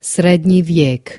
средний век.